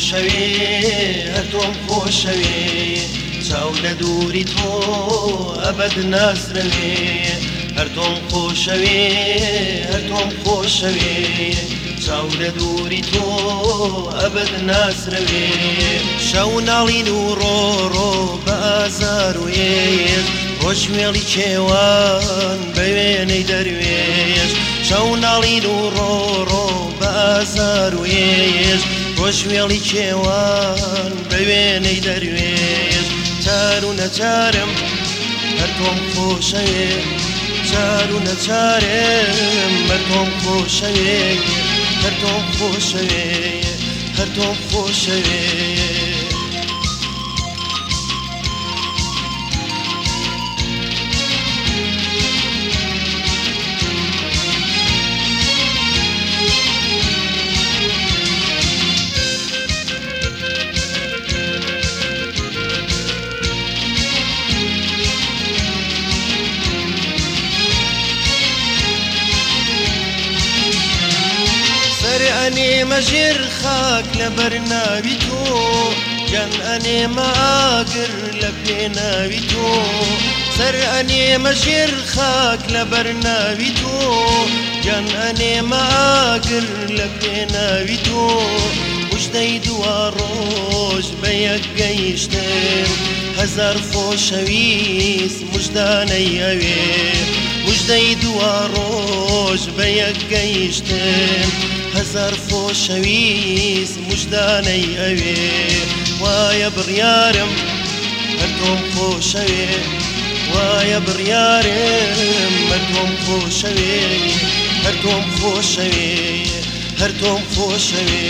خۆشەوێ هەتۆم خۆشەوێ چاو لە دووری تۆ ئەبەد ناسرەوێ هەر تۆم خۆشەوێ هەر تۆم خۆشەوێ چاو لە دووری تۆ ئەبەد ناسرەوێ شەو ناڵین و ڕۆڕۆ بازار وێز ڕۆژمێڵی کێوان بە وێنەی دەروێش شەو ناڵین و ڕۆڕۆ بازار وێژ خۆشمێڵی کێوان بە وێنەی دەروێت چار و نەچارم هەرکۆم خۆشەوێ چار و نەچارم بەرکۆم خۆشەوێ هەر تۆم خۆشەوێ هەر تۆم خۆشەوێ ئەنێ مەژێر خاک لە بەرناوی تۆ جەن ئەنێ ماگر لە پێناوی تۆ سەر ئەنێ مەژێر خاک لە بەرناوی تۆ جەن ئەنێ ماگر لە پێناوی تۆ وشدەی دووە ڕۆژ بە یەک گەیشتن هەزار خۆشەویست مژدانەی ئەوێ مژدەی دووە ڕۆژ بە یەک گەیشتن هەزار خۆشەویست مژدانەی ئەوێ وایە بڕیارم هەتۆم خۆشەوێ وایە بڕیارم مەتۆم خۆشەوێ هەر تۆم خۆشەوێ هەر تۆم خۆشەوێ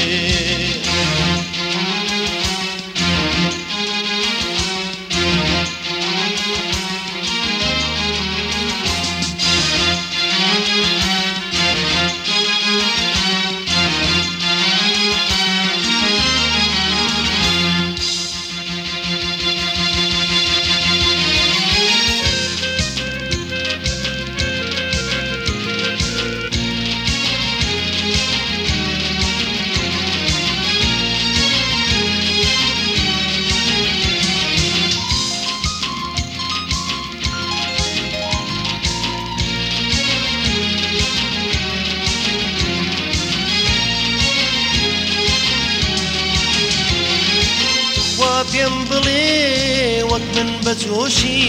پێم بڵێ وەک من بە جۆشی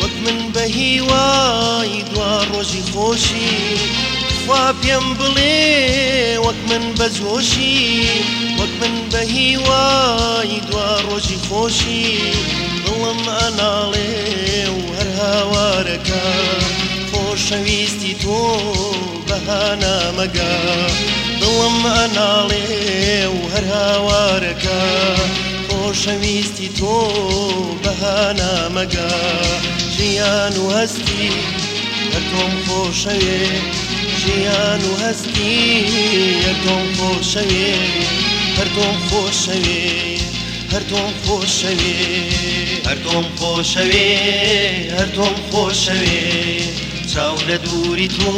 وەک من بە هیوای دوا ڕۆژی خۆشی خوا پێم بڵێ وەک من بە جۆشی وەک من بە هیوای دوا ڕۆژی خۆشی بڵم ئەناڵێ و هەر هاوارەکە خۆشەویستی تۆ بەهانا مەگە دڵم ئەناڵێ و هەر هاوارەکە خۆشەویستی تۆ بەهانا مەگە ژیان و هەستی یەکۆم خۆشەوێ ژیان و هەستی یەکۆم خۆشەوێ هەردۆم خۆشەوێ هەردۆم خۆشەوێ هەردۆم خۆشەوێ هەردۆم خۆشەوێ چاو لە دووری تۆ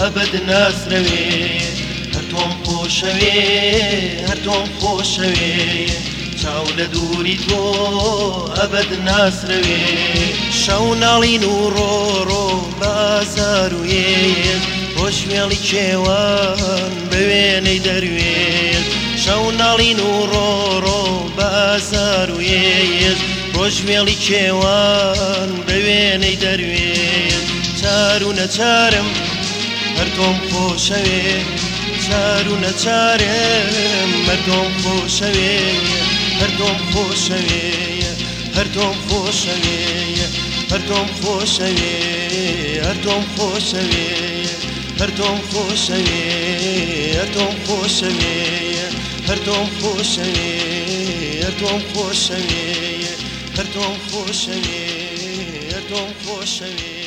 ئەبد ناسرەوێ هەردۆم خۆشەوێ هەردۆم خۆشەوێ چاو لە دووری تۆ ئەبد ناسرەوێ شەو ناڵین و ڕۆڕۆ بازار وێن بۆ شوێڵی کێوان بە وێنەی دەروێت شەو ناڵین و ڕۆڕۆ بازار وێن بۆ شوێڵی کێوان بە وێنەی دەروێت چار و نەچارم هەر تۆم خۆشەوێ چار و نەچارم مەردۆم خۆشەوێت هەردۆم خۆشەوێ هەردۆم خۆشەوێ هەردۆم خۆشەوێ هەردۆم خۆشەوێ هەردۆم خۆشەوێ هەردۆم خۆشەوێ هەردۆم خۆشەوێ هەردۆم خۆشەوێ هەردۆم خۆشەوێ هەردۆم خۆشەوێ